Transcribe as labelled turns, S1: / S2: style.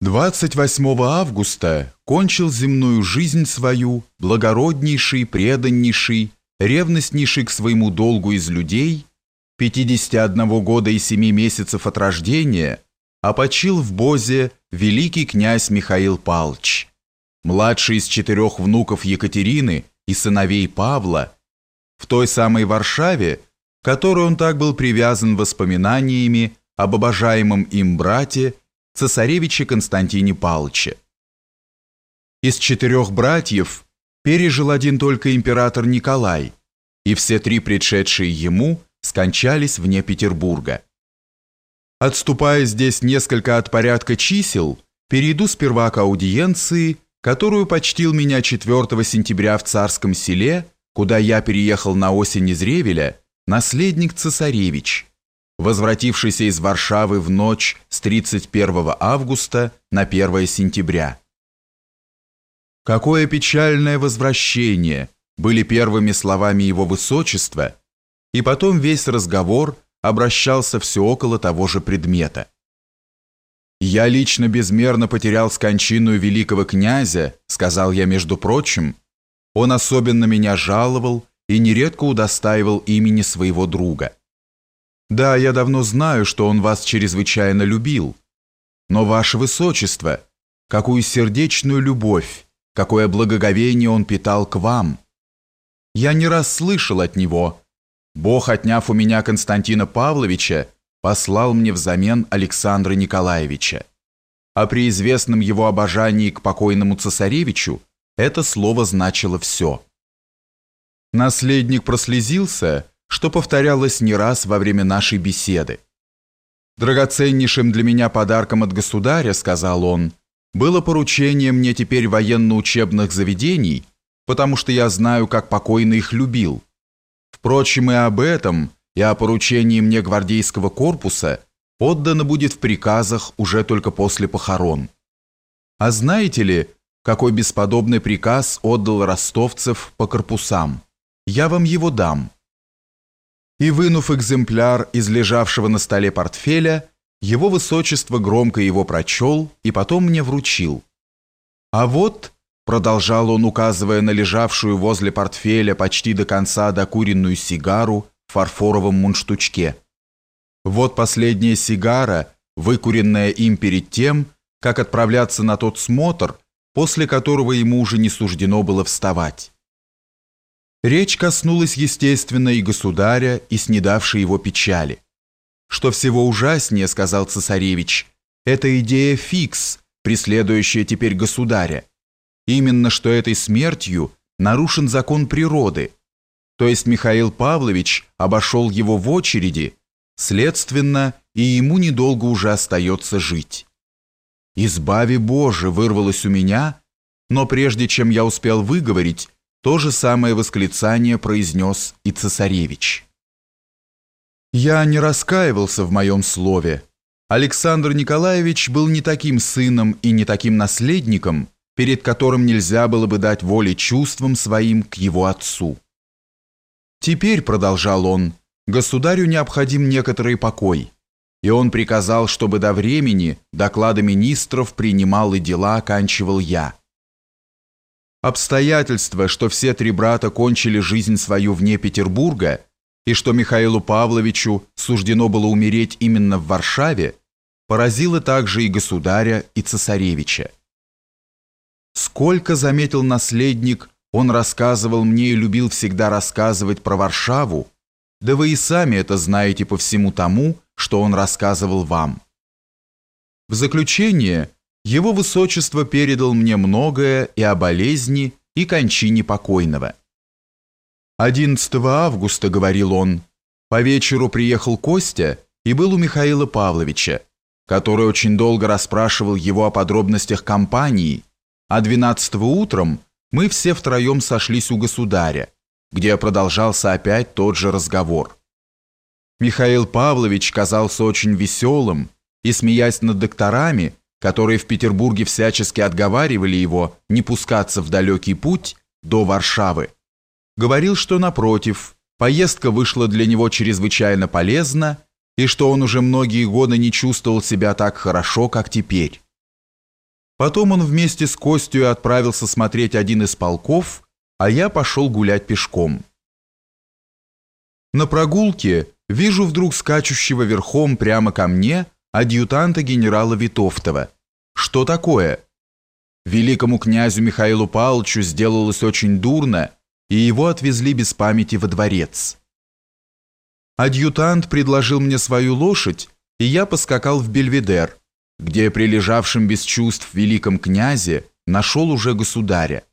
S1: 28 августа кончил земную жизнь свою благороднейший, преданнейший, ревностнейший к своему долгу из людей, 51 года и 7 месяцев от рождения, опочил в Бозе великий князь Михаил Палч, младший из четырех внуков Екатерины и сыновей Павла, в той самой Варшаве, которой он так был привязан воспоминаниями об обожаемом им брате цесаревиче Константине Палче. Из четырех братьев пережил один только император Николай, и все три предшедшие ему скончались вне Петербурга. Отступая здесь несколько от порядка чисел, перейду сперва к аудиенции, которую почтил меня 4 сентября в Царском селе, куда я переехал на осень из Ревеля, наследник цесаревич – возвратившийся из Варшавы в ночь с 31 августа на 1 сентября. «Какое печальное возвращение!» были первыми словами его высочества, и потом весь разговор обращался все около того же предмета. «Я лично безмерно потерял скончину великого князя», сказал я между прочим, «он особенно меня жаловал и нередко удостаивал имени своего друга». Да, я давно знаю, что он вас чрезвычайно любил. Но, ваше высочество, какую сердечную любовь, какое благоговение он питал к вам. Я не раз слышал от него. Бог, отняв у меня Константина Павловича, послал мне взамен Александра Николаевича. А при известном его обожании к покойному цесаревичу это слово значило все. Наследник прослезился, что повторялось не раз во время нашей беседы. «Драгоценнейшим для меня подарком от государя, — сказал он, — было поручение мне теперь военно-учебных заведений, потому что я знаю, как покойно их любил. Впрочем, и об этом, и о поручении мне гвардейского корпуса отдано будет в приказах уже только после похорон. А знаете ли, какой бесподобный приказ отдал ростовцев по корпусам? Я вам его дам» и, вынув экземпляр из лежавшего на столе портфеля, его высочество громко его прочел и потом мне вручил. «А вот», — продолжал он, указывая на лежавшую возле портфеля почти до конца докуренную сигару в фарфоровом мундштучке, «вот последняя сигара, выкуренная им перед тем, как отправляться на тот смотр, после которого ему уже не суждено было вставать». Речь коснулась, естественно, и государя, и снедавшей его печали. «Что всего ужаснее, — сказал цесаревич, — это идея фикс, преследующая теперь государя. Именно что этой смертью нарушен закон природы, то есть Михаил Павлович обошел его в очереди, следственно, и ему недолго уже остается жить. «Избави Боже!» вырвалось у меня, но прежде чем я успел выговорить, то же самое восклицание произнес и цесаревич. Я не раскаивался в моем слове. Александр Николаевич был не таким сыном и не таким наследником, перед которым нельзя было бы дать воли чувствам своим к его отцу. Теперь, продолжал он, государю необходим некоторый покой, и он приказал, чтобы до времени доклады министров принимал и дела оканчивал я. Обстоятельство, что все три брата кончили жизнь свою вне Петербурга и что Михаилу Павловичу суждено было умереть именно в Варшаве, поразило также и государя, и цесаревича. Сколько, заметил наследник, он рассказывал мне и любил всегда рассказывать про Варшаву, да вы и сами это знаете по всему тому, что он рассказывал вам. В заключение – его высочество передал мне многое и о болезни, и кончине покойного. 11 августа, говорил он, по вечеру приехал Костя и был у Михаила Павловича, который очень долго расспрашивал его о подробностях кампании, а 12 утром мы все втроем сошлись у государя, где продолжался опять тот же разговор. Михаил Павлович казался очень веселым и, смеясь над докторами, которые в Петербурге всячески отговаривали его не пускаться в далекий путь до Варшавы, говорил, что напротив, поездка вышла для него чрезвычайно полезна и что он уже многие годы не чувствовал себя так хорошо, как теперь. Потом он вместе с Костью отправился смотреть один из полков, а я пошел гулять пешком. На прогулке вижу вдруг скачущего верхом прямо ко мне адъютанта генерала Витовтова. Что такое? Великому князю Михаилу Павловичу сделалось очень дурно, и его отвезли без памяти во дворец. Адъютант предложил мне свою лошадь, и я поскакал в Бельведер, где при лежавшем без чувств великом князе нашел уже государя.